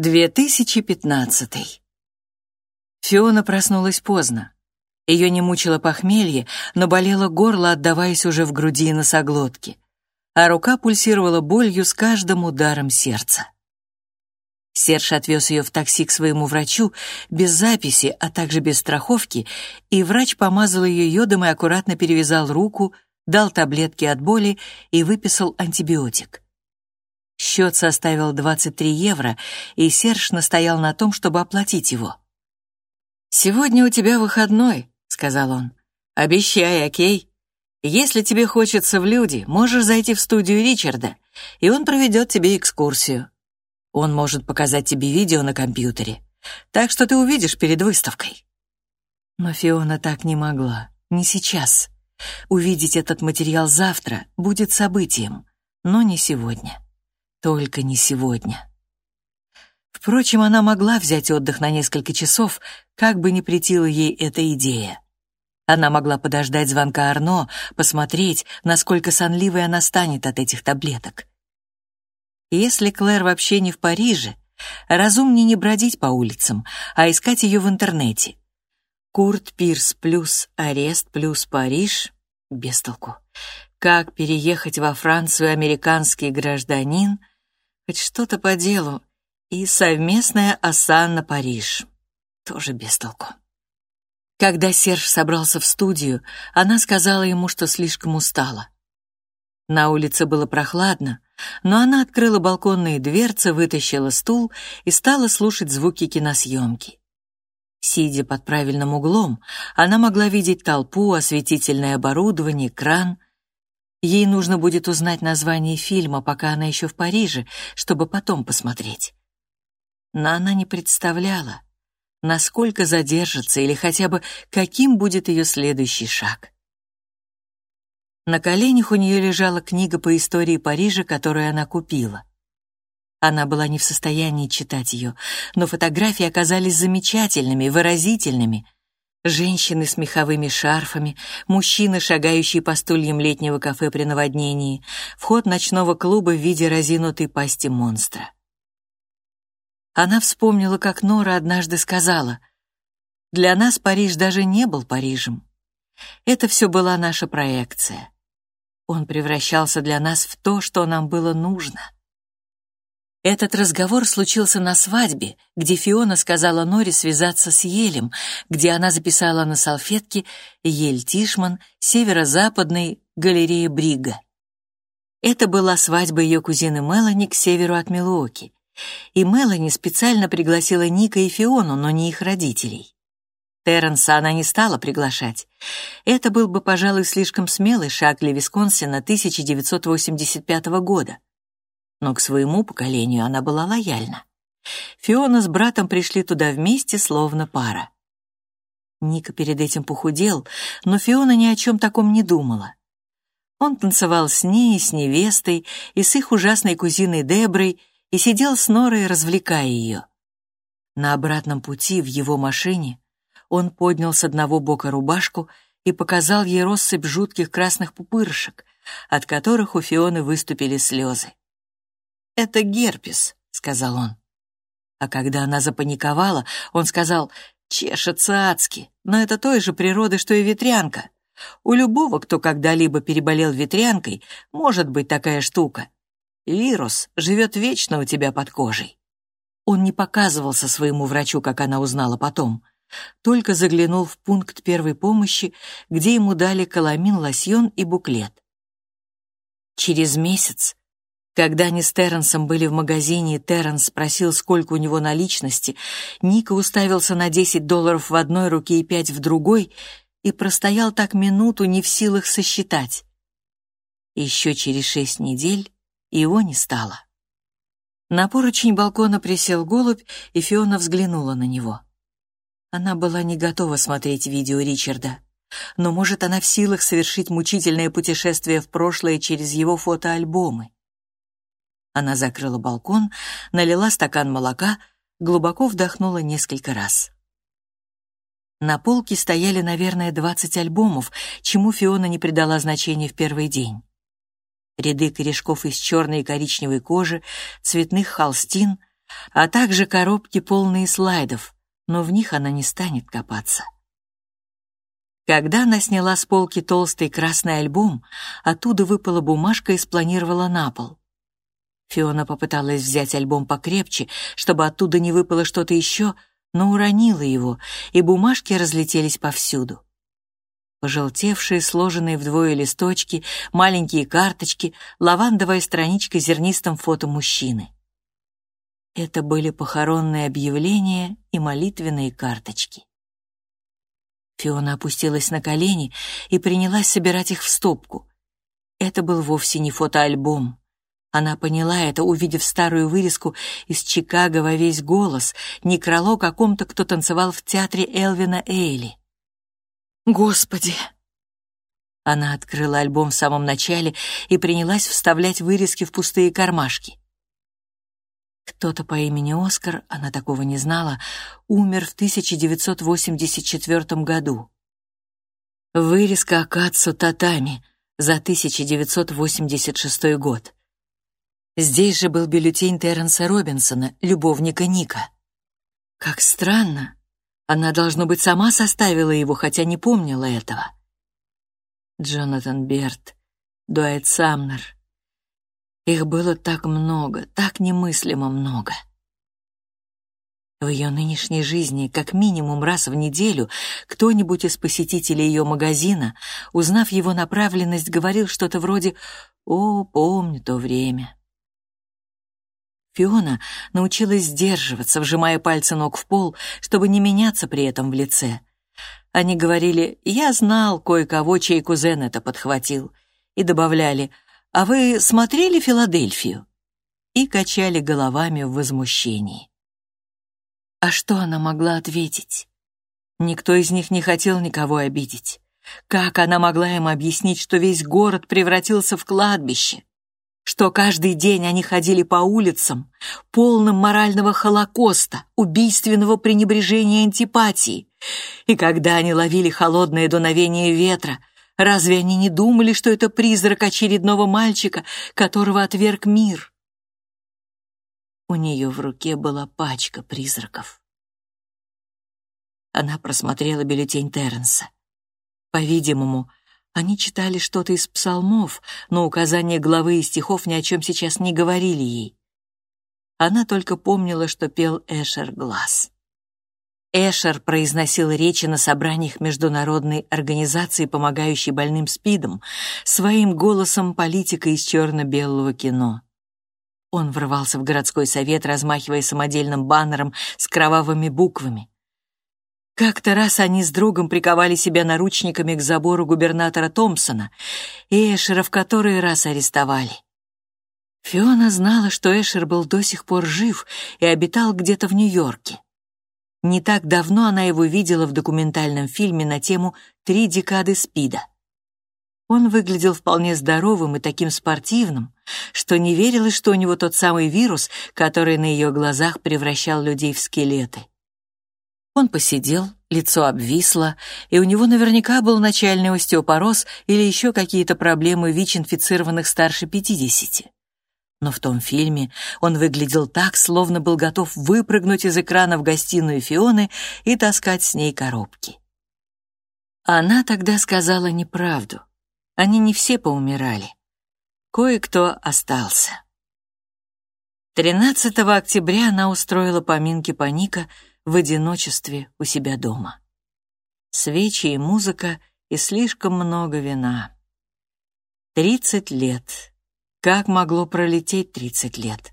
2015. Фиона проснулась поздно. Ее не мучило похмелье, но болело горло, отдаваясь уже в груди и носоглотке, а рука пульсировала болью с каждым ударом сердца. Серж отвез ее в такси к своему врачу без записи, а также без страховки, и врач помазал ее йодом и аккуратно перевязал руку, дал таблетки от боли и выписал антибиотик. Счет составил 23 евро, и Серж настоял на том, чтобы оплатить его. «Сегодня у тебя выходной», — сказал он. «Обещай, окей? Если тебе хочется в люди, можешь зайти в студию Ричарда, и он проведет тебе экскурсию. Он может показать тебе видео на компьютере, так что ты увидишь перед выставкой». Но Фиона так не могла, не сейчас. Увидеть этот материал завтра будет событием, но не сегодня. Только не сегодня. Впрочем, она могла взять отдых на несколько часов, как бы ни претила ей эта идея. Она могла подождать звонка Арно, посмотреть, насколько сонливой она станет от этих таблеток. Если Клэр вообще не в Париже, разумнее не бродить по улицам, а искать ее в интернете. Курт Пирс плюс арест плюс Париж — без толку. Как переехать во Францию американский гражданин — хоть что-то по делу, и совместная осанна Париж. Тоже без толку. Когда Серж собрался в студию, она сказала ему, что слишком устала. На улице было прохладно, но она открыла балконные дверцы, вытащила стул и стала слушать звуки киносъемки. Сидя под правильным углом, она могла видеть толпу, осветительное оборудование, кран — Ей нужно будет узнать название фильма, пока она еще в Париже, чтобы потом посмотреть. Но она не представляла, насколько задержится или хотя бы каким будет ее следующий шаг. На коленях у нее лежала книга по истории Парижа, которую она купила. Она была не в состоянии читать ее, но фотографии оказались замечательными, выразительными — Женщины с меховыми шарфами, мужчины, шагающие по стульям летнего кафе при наводнении, вход ночного клуба в виде разинутой пасти монстра. Она вспомнила, как Нора однажды сказала, «Для нас Париж даже не был Парижем. Это все была наша проекция. Он превращался для нас в то, что нам было нужно». Этот разговор случился на свадьбе, где Фиона сказала Норе связаться с Елем, где она записала на салфетке «Ель Тишман, северо-западный, галерея Брига». Это была свадьба ее кузины Мелани к северу от Милуоки, и Мелани специально пригласила Ника и Фиону, но не их родителей. Терренса она не стала приглашать. Это был бы, пожалуй, слишком смелый шаг для Висконсина 1985 года но к своему поколению она была лояльна. Фиона с братом пришли туда вместе, словно пара. Ника перед этим похудел, но Фиона ни о чем таком не думала. Он танцевал с ней, с невестой и с их ужасной кузиной Деброй и сидел с Норой, развлекая ее. На обратном пути в его машине он поднял с одного бока рубашку и показал ей россыпь жутких красных пупырышек, от которых у Фионы выступили слезы. «Это герпес», — сказал он. А когда она запаниковала, он сказал, «Чешется адски, но это той же природы, что и ветрянка. У любого, кто когда-либо переболел ветрянкой, может быть такая штука. Вирус живет вечно у тебя под кожей». Он не показывался своему врачу, как она узнала потом, только заглянул в пункт первой помощи, где ему дали каламин, лосьон и буклет. Через месяц когда они с Терренсом были в магазине, и Терренс спросил, сколько у него наличности, Ника уставился на 10 долларов в одной руке и 5 в другой и простоял так минуту, не в силах сосчитать. Еще через шесть недель его не стало. На поручень балкона присел голубь, и Фиона взглянула на него. Она была не готова смотреть видео Ричарда, но, может, она в силах совершить мучительное путешествие в прошлое через его фотоальбомы. Она закрыла балкон, налила стакан молока, глубоко вдохнула несколько раз. На полке стояли, наверное, двадцать альбомов, чему Фиона не придала значения в первый день. Ряды корешков из черной и коричневой кожи, цветных холстин, а также коробки, полные слайдов, но в них она не станет копаться. Когда она сняла с полки толстый красный альбом, оттуда выпала бумажка и спланировала на пол. Фиона попыталась взять альбом покрепче, чтобы оттуда не выпало что-то еще, но уронила его, и бумажки разлетелись повсюду. Пожелтевшие, сложенные вдвое листочки, маленькие карточки, лавандовая страничка с зернистым фото мужчины. Это были похоронные объявления и молитвенные карточки. Фиона опустилась на колени и принялась собирать их в стопку. Это был вовсе не фотоальбом. Она поняла это, увидев старую вырезку из Чикаго во весь голос, некролог о ком-то, кто танцевал в театре Элвина Эйли. «Господи!» Она открыла альбом в самом начале и принялась вставлять вырезки в пустые кармашки. Кто-то по имени Оскар, она такого не знала, умер в 1984 году. Вырезка Акацу Татами за 1986 год. Здесь же был бюллетень Терренса Робинсона, любовника Ника. Как странно. Она, должно быть, сама составила его, хотя не помнила этого. Джонатан Берт, Дуайт Самнер — их было так много, так немыслимо много. В ее нынешней жизни как минимум раз в неделю кто-нибудь из посетителей ее магазина, узнав его направленность, говорил что-то вроде «О, помню то время». Фиона научилась сдерживаться, вжимая пальцы ног в пол, чтобы не меняться при этом в лице. Они говорили «Я знал кое-кого, чей кузен это подхватил», и добавляли «А вы смотрели Филадельфию?» и качали головами в возмущении. А что она могла ответить? Никто из них не хотел никого обидеть. Как она могла им объяснить, что весь город превратился в кладбище? Что каждый день они ходили по улицам, полным морального холокоста, убийственного пренебрежения антипатии. И когда они ловили холодное дуновение ветра, Разве они не думали, что это призрак очередного мальчика, которого отверг мир? У нее в руке была пачка призраков. Она просмотрела бюллетень Терренса. По-видимому, они читали что-то из псалмов, но указания главы и стихов ни о чем сейчас не говорили ей. Она только помнила, что пел Эшер Глаз. Эшер произносил речи на собраниях Международной организации, помогающей больным СПИДом, своим голосом политика из черно-белого кино. Он врывался в городской совет, размахивая самодельным баннером с кровавыми буквами. Как-то раз они с другом приковали себя наручниками к забору губернатора Томпсона, и Эшера в который раз арестовали. Фиона знала, что Эшер был до сих пор жив и обитал где-то в Нью-Йорке. Не так давно она его видела в документальном фильме на тему «Три декады СПИДа». Он выглядел вполне здоровым и таким спортивным, что не верилось, что у него тот самый вирус, который на ее глазах превращал людей в скелеты. Он посидел, лицо обвисло, и у него наверняка был начальный остеопороз или еще какие-то проблемы ВИЧ-инфицированных старше 50 но в том фильме он выглядел так, словно был готов выпрыгнуть из экрана в гостиную Фионы и таскать с ней коробки. Она тогда сказала неправду. Они не все поумирали. Кое-кто остался. 13 октября она устроила поминки Паника в одиночестве у себя дома. Свечи и музыка и слишком много вина. Тридцать лет как могло пролететь тридцать лет?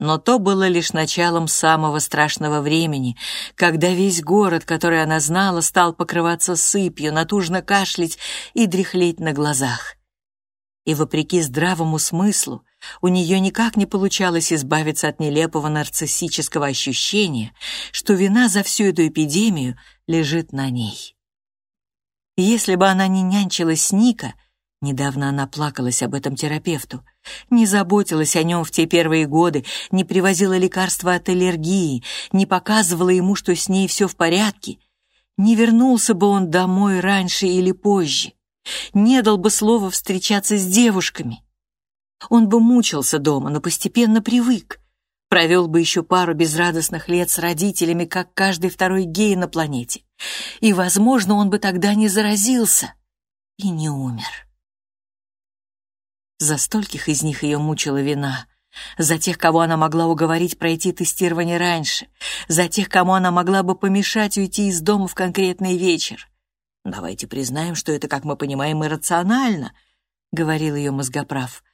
Но то было лишь началом самого страшного времени, когда весь город, который она знала, стал покрываться сыпью, натужно кашлять и дряхлеть на глазах. И вопреки здравому смыслу, у нее никак не получалось избавиться от нелепого нарциссического ощущения, что вина за всю эту эпидемию лежит на ней. Если бы она не нянчилась с Ника — Недавно она плакалась об этом терапевту, не заботилась о нем в те первые годы, не привозила лекарства от аллергии, не показывала ему, что с ней все в порядке. Не вернулся бы он домой раньше или позже, не дал бы слова встречаться с девушками. Он бы мучился дома, но постепенно привык. Провел бы еще пару безрадостных лет с родителями, как каждый второй гей на планете. И, возможно, он бы тогда не заразился и не умер. За стольких из них ее мучила вина. За тех, кого она могла уговорить пройти тестирование раньше. За тех, кому она могла бы помешать уйти из дома в конкретный вечер. «Давайте признаем, что это, как мы понимаем, иррационально», — говорил ее мозгоправ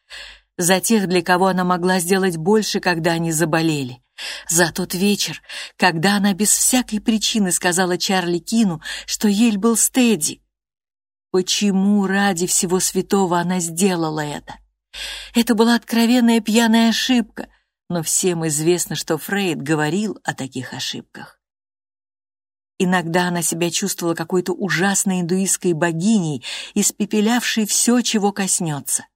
за тех, для кого она могла сделать больше, когда они заболели. За тот вечер, когда она без всякой причины сказала Чарли Кину, что Ель был стеди. Почему ради всего святого она сделала это? Это была откровенная пьяная ошибка, но всем известно, что Фрейд говорил о таких ошибках. Иногда она себя чувствовала какой-то ужасной индуистской богиней, испепелявшей все, чего коснется.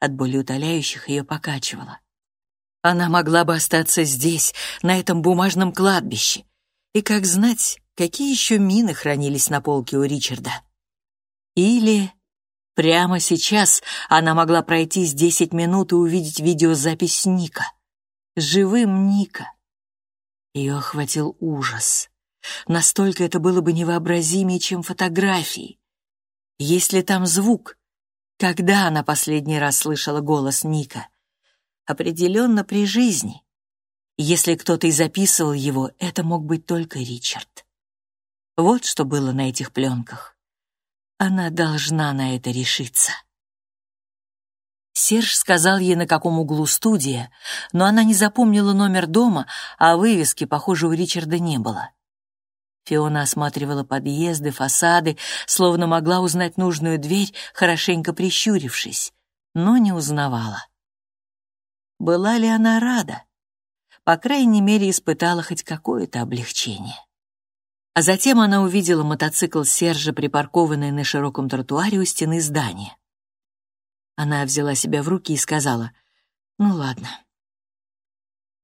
От боли утоляющих ее покачивало. Она могла бы остаться здесь, на этом бумажном кладбище. И как знать, какие еще мины хранились на полке у Ричарда. Или прямо сейчас она могла пройтись десять минут и увидеть видеозапись Ника. Живым Ника. Ее охватил ужас. Настолько это было бы невообразимее, чем фотографии. Если там звук, когда она последний раз слышала голос Ника? Определенно при жизни. Если кто-то и записывал его, это мог быть только Ричард. Вот что было на этих пленках. Она должна на это решиться. Серж сказал ей, на каком углу студия, но она не запомнила номер дома, а вывески, похоже, у Ричарда не было. Фиона осматривала подъезды, фасады, словно могла узнать нужную дверь, хорошенько прищурившись, но не узнавала. Была ли она рада? По крайней мере, испытала хоть какое-то облегчение. А затем она увидела мотоцикл Сержа, припаркованный на широком тротуаре у стены здания. Она взяла себя в руки и сказала, «Ну ладно».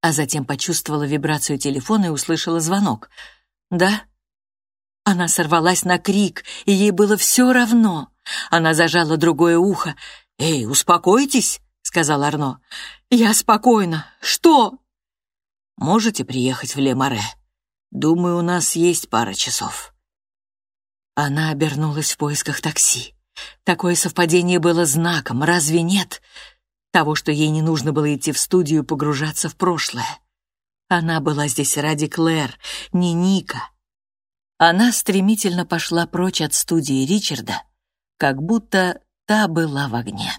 А затем почувствовала вибрацию телефона и услышала звонок. «Да?» Она сорвалась на крик, и ей было все равно. Она зажала другое ухо. «Эй, успокойтесь», — сказал Арно. «Я спокойна. Что?» «Можете приехать в Лемаре? Думаю, у нас есть пара часов». Она обернулась в поисках такси. Такое совпадение было знаком, разве нет? Того, что ей не нужно было идти в студию и погружаться в прошлое. Она была здесь ради Клэр, не Ника. Она стремительно пошла прочь от студии Ричарда, как будто та была в огне.